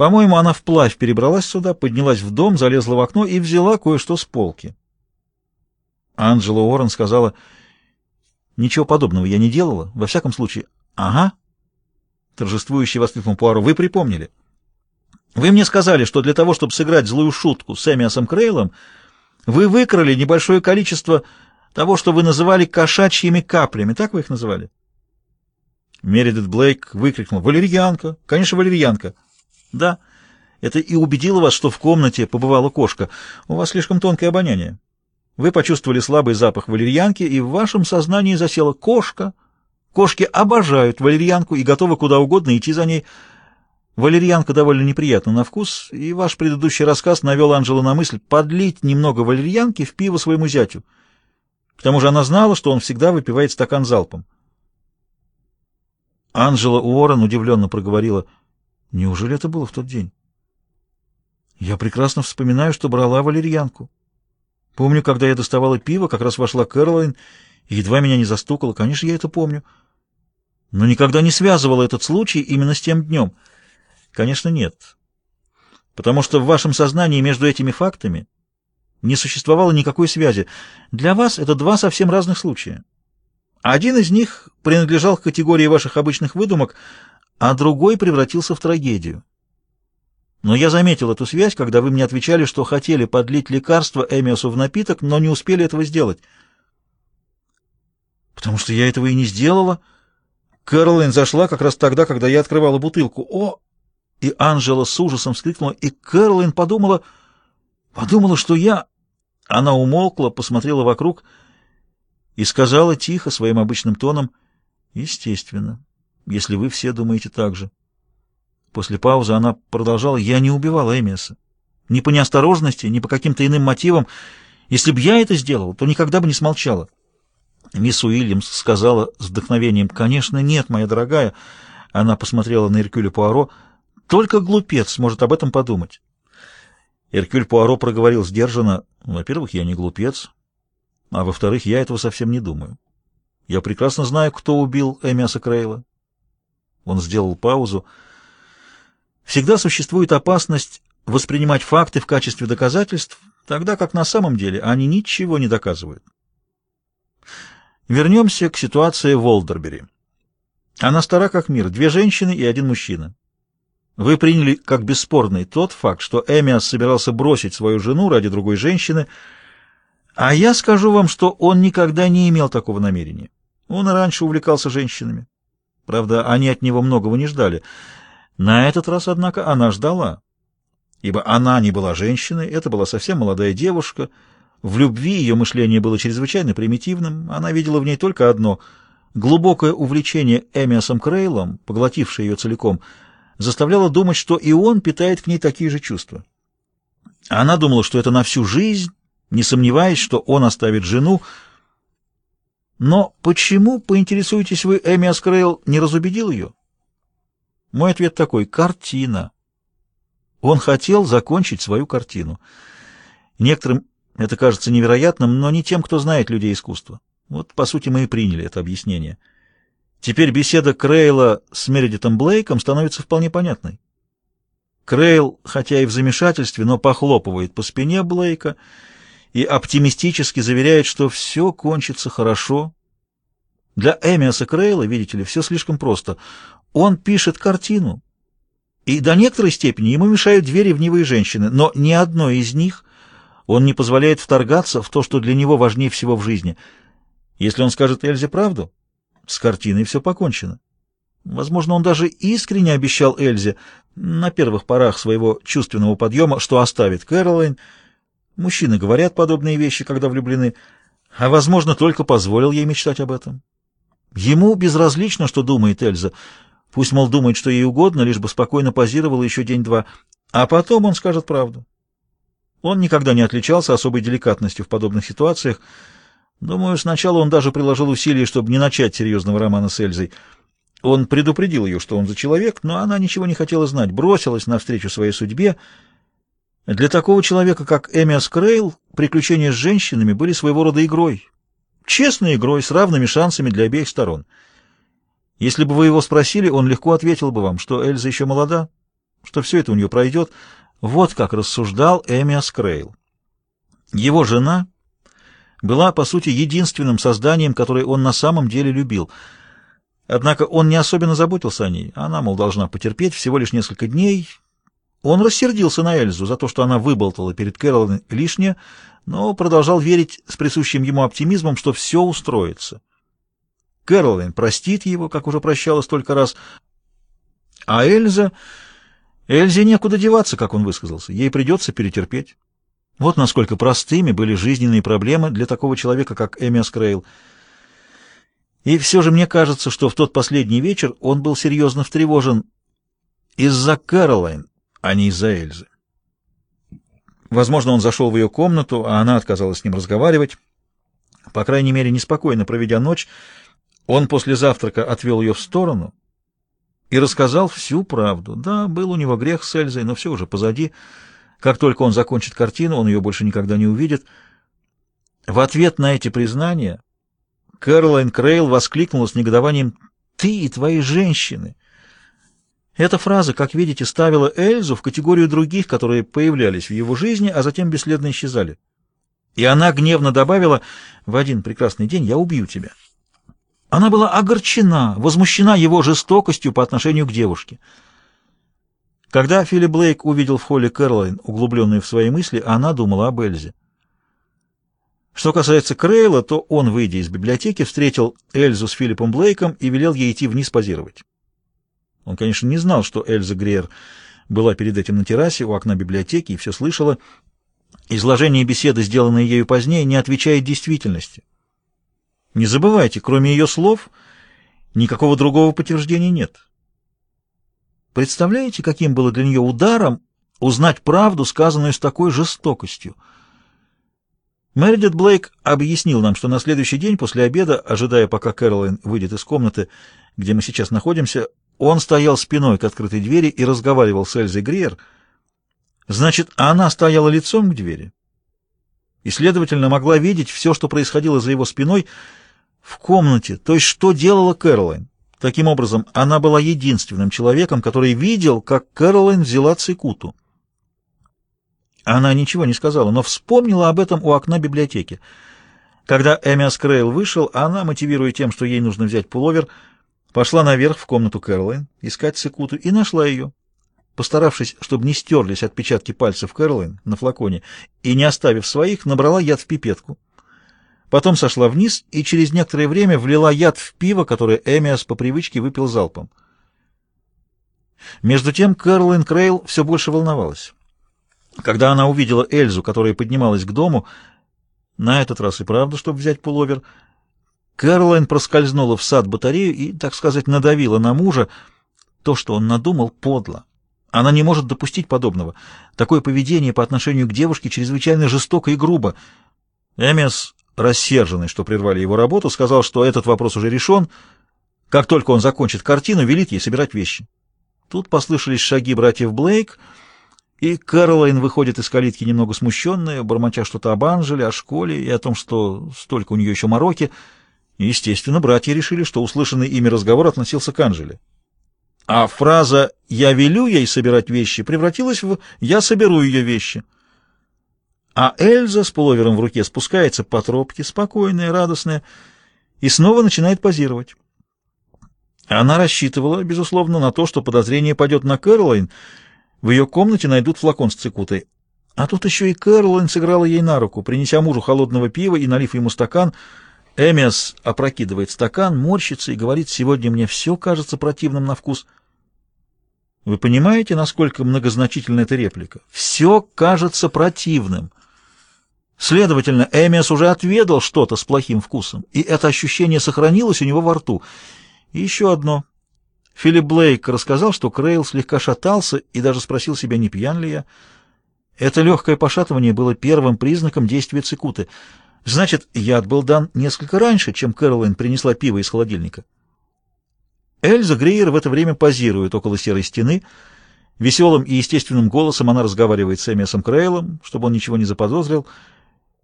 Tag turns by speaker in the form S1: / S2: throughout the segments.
S1: По-моему, она вплавь перебралась сюда, поднялась в дом, залезла в окно и взяла кое-что с полки. Анджела Уоррен сказала, «Ничего подобного я не делала. Во всяком случае...» «Ага!» Торжествующий воскликнул Пуаро. «Вы припомнили. Вы мне сказали, что для того, чтобы сыграть злую шутку с Эмиасом Крейлом, вы выкрали небольшое количество того, что вы называли кошачьими каплями. Так вы их называли?» Мередит Блейк выкрикнул. «Валерьянка! Конечно, валерьянка!» «Да, это и убедило вас, что в комнате побывала кошка. У вас слишком тонкое обоняние. Вы почувствовали слабый запах валерьянки, и в вашем сознании засела кошка. Кошки обожают валерьянку и готовы куда угодно идти за ней. Валерьянка довольно неприятна на вкус, и ваш предыдущий рассказ навел Анжелу на мысль подлить немного валерьянки в пиво своему зятю. К тому же она знала, что он всегда выпивает стакан залпом. Анжела Уоррен удивленно проговорила — Неужели это было в тот день? Я прекрасно вспоминаю, что брала валерьянку. Помню, когда я доставала пиво, как раз вошла Кэролайн и едва меня не застукала. Конечно, я это помню. Но никогда не связывала этот случай именно с тем днем. Конечно, нет. Потому что в вашем сознании между этими фактами не существовало никакой связи. Для вас это два совсем разных случая. Один из них принадлежал к категории ваших обычных выдумок — а другой превратился в трагедию. Но я заметил эту связь, когда вы мне отвечали, что хотели подлить лекарство Эмиосу в напиток, но не успели этого сделать. Потому что я этого и не сделала. Кэролайн зашла как раз тогда, когда я открывала бутылку. О! И Анжела с ужасом вскрикнула, и Кэролайн подумала, подумала, что я... Она умолкла, посмотрела вокруг и сказала тихо, своим обычным тоном, естественно если вы все думаете так же. После паузы она продолжала, «Я не убивала Эмиаса. Ни по неосторожности, ни по каким-то иным мотивам. Если бы я это сделала, то никогда бы не смолчала». Мисс Уильямс сказала с вдохновением, «Конечно, нет, моя дорогая». Она посмотрела на Эркюля Пуаро. «Только глупец может об этом подумать». Эркюль Пуаро проговорил сдержанно, «Во-первых, я не глупец, а во-вторых, я этого совсем не думаю. Я прекрасно знаю, кто убил Эмиаса Крейла. Он сделал паузу. Всегда существует опасность воспринимать факты в качестве доказательств, тогда как на самом деле они ничего не доказывают. Вернемся к ситуации в Волдербери. Она стара как мир, две женщины и один мужчина. Вы приняли как бесспорный тот факт, что Эмиас собирался бросить свою жену ради другой женщины, а я скажу вам, что он никогда не имел такого намерения. Он раньше увлекался женщинами. Правда, они от него многого не ждали. На этот раз, однако, она ждала. Ибо она не была женщиной, это была совсем молодая девушка. В любви ее мышление было чрезвычайно примитивным. Она видела в ней только одно — глубокое увлечение Эмиасом Крейлом, поглотившее ее целиком, заставляло думать, что и он питает к ней такие же чувства. Она думала, что это на всю жизнь, не сомневаясь, что он оставит жену, но почему, поинтересуетесь вы, Эмиас Крейл не разубедил ее? Мой ответ такой — картина. Он хотел закончить свою картину. Некоторым это кажется невероятным, но не тем, кто знает людей искусства. Вот, по сути, мы и приняли это объяснение. Теперь беседа Крейла с Мередитом Блейком становится вполне понятной. Крейл, хотя и в замешательстве, но похлопывает по спине Блейка и оптимистически заверяет, что все кончится хорошо. Для Эмиаса Крейла, видите ли, все слишком просто. Он пишет картину, и до некоторой степени ему мешают две ревнивые женщины, но ни одной из них он не позволяет вторгаться в то, что для него важнее всего в жизни. Если он скажет Эльзе правду, с картиной все покончено. Возможно, он даже искренне обещал Эльзе на первых порах своего чувственного подъема, что оставит Кэролайн, Мужчины говорят подобные вещи, когда влюблены, а, возможно, только позволил ей мечтать об этом. Ему безразлично, что думает Эльза. Пусть, мол, думает, что ей угодно, лишь бы спокойно позировала еще день-два, а потом он скажет правду. Он никогда не отличался особой деликатностью в подобных ситуациях. Думаю, сначала он даже приложил усилия, чтобы не начать серьезного романа с Эльзой. Он предупредил ее, что он за человек, но она ничего не хотела знать, бросилась навстречу своей судьбе, для такого человека, как Эмиас Крейл, приключения с женщинами были своего рода игрой. Честной игрой, с равными шансами для обеих сторон. Если бы вы его спросили, он легко ответил бы вам, что Эльза еще молода, что все это у нее пройдет. Вот как рассуждал Эмиас Крейл. Его жена была, по сути, единственным созданием, которое он на самом деле любил. Однако он не особенно заботился о ней. Она, мол, должна потерпеть всего лишь несколько дней. Он рассердился на Эльзу за то, что она выболтала перед Кэролин лишнее, но продолжал верить с присущим ему оптимизмом, что все устроится. Кэролин простит его, как уже прощала столько раз, а Эльза... Эльзе некуда деваться, как он высказался, ей придется перетерпеть. Вот насколько простыми были жизненные проблемы для такого человека, как Эмиас Крейл. И все же мне кажется, что в тот последний вечер он был серьезно встревожен из-за Кэролайн, а не из-за Эльзы. Возможно, он зашел в ее комнату, а она отказалась с ним разговаривать. По крайней мере, неспокойно проведя ночь, он после завтрака отвел ее в сторону и рассказал всю правду. Да, был у него грех с Эльзой, но все уже позади. Как только он закончит картину, он ее больше никогда не увидит. В ответ на эти признания Кэролайн Крейл воскликнула с негодованием «Ты и твои женщины!» Эта фраза, как видите, ставила Эльзу в категорию других, которые появлялись в его жизни, а затем бесследно исчезали. И она гневно добавила «В один прекрасный день я убью тебя». Она была огорчена, возмущена его жестокостью по отношению к девушке. Когда Филипп Блейк увидел в холле Кэролайн, углубленную в свои мысли, она думала об Эльзе. Что касается Крейла, то он, выйдя из библиотеки, встретил Эльзу с Филиппом Блейком и велел ей идти вниз позировать. Он, конечно, не знал, что Эльза Гриер была перед этим на террасе у окна библиотеки и все слышала. Изложение беседы, сделанное ею позднее, не отвечает действительности. Не забывайте, кроме ее слов, никакого другого подтверждения нет. Представляете, каким было для нее ударом узнать правду, сказанную с такой жестокостью? Мэридит Блейк объяснил нам, что на следующий день после обеда, ожидая, пока Кэролайн выйдет из комнаты, где мы сейчас находимся, он стоял спиной к открытой двери и разговаривал с Эльзой Гриер. Значит, она стояла лицом к двери и, следовательно, могла видеть все, что происходило за его спиной, в комнате, то есть что делала Кэролайн. Таким образом, она была единственным человеком, который видел, как Кэролайн взяла цикуту. Она ничего не сказала, но вспомнила об этом у окна библиотеки. Когда Эмиас Крейл вышел, она, мотивируя тем, что ей нужно взять пуловер, пошла наверх в комнату Кэролайн искать цикуту и нашла ее. Постаравшись, чтобы не стерлись отпечатки пальцев Кэролайн на флаконе и не оставив своих, набрала яд в пипетку. Потом сошла вниз и через некоторое время влила яд в пиво, которое Эмиас по привычке выпил залпом. Между тем Кэролин Крейл все больше волновалась. Когда она увидела Эльзу, которая поднималась к дому, на этот раз и правда, чтобы взять пуловер, Кэролайн проскользнула в сад батарею и, так сказать, надавила на мужа. То, что он надумал, подло. Она не может допустить подобного. Такое поведение по отношению к девушке чрезвычайно жестоко и грубо. Эмиас рассерженный, что прервали его работу, сказал, что этот вопрос уже решен. Как только он закончит картину, велит ей собирать вещи. Тут послышались шаги братьев Блейк, и Кэролайн выходит из калитки немного смущенная, бормоча что-то об Анжеле, о школе и о том, что столько у нее еще мороки. Естественно, братья решили, что услышанный ими разговор относился к Анжеле. А фраза «я велю ей собирать вещи» превратилась в «я соберу ее вещи». А Эльза с пуловером в руке спускается по тропке, спокойная, радостная, и снова начинает позировать. Она рассчитывала, безусловно, на то, что подозрение пойдет на Кэролайн. В ее комнате найдут флакон с цикутой. А тут еще и Кэролайн сыграла ей на руку, принеся мужу холодного пива и налив ему стакан. Эмиас опрокидывает стакан, морщится и говорит, «Сегодня мне все кажется противным на вкус». Вы понимаете, насколько многозначительна эта реплика? «Все кажется противным». Следовательно, Эмиас уже отведал что-то с плохим вкусом, и это ощущение сохранилось у него во рту. И еще одно. Филипп Блейк рассказал, что Крейл слегка шатался и даже спросил себя, не пьян ли я. Это легкое пошатывание было первым признаком действия цикуты. Значит, яд был дан несколько раньше, чем Кэролайн принесла пиво из холодильника. Эльза Грейер в это время позирует около серой стены. Веселым и естественным голосом она разговаривает с Эмиасом Крейлом, чтобы он ничего не заподозрил,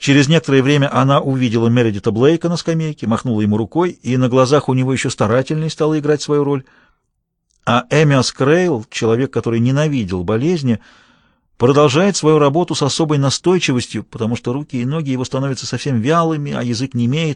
S1: Через некоторое время она увидела Мередита Блейка на скамейке, махнула ему рукой, и на глазах у него еще старательней стала играть свою роль. А Эмиас Крейл, человек, который ненавидел болезни, продолжает свою работу с особой настойчивостью, потому что руки и ноги его становятся совсем вялыми, а язык не имеет.